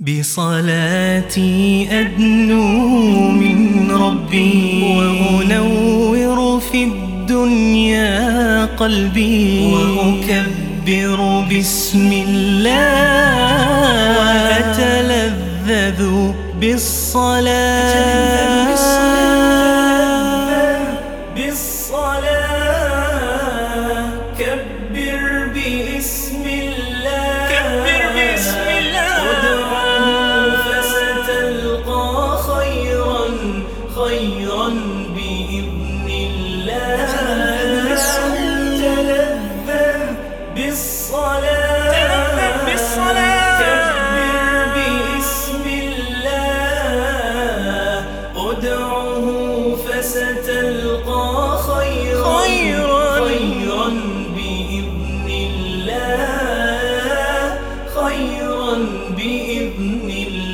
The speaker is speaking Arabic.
بصلاتي أدنو من ربي وأنور في الدنيا قلبي وأكبر بسم الله وأتلذذ بالصلاة. خيرا بإذن الله. تلذذ بالصلاة. تلذذ بالصلاة. كبر باسم الله. ادعه فستلقى خيرا. خيرا, خيرا بإذن الله. خيرا بإذن الله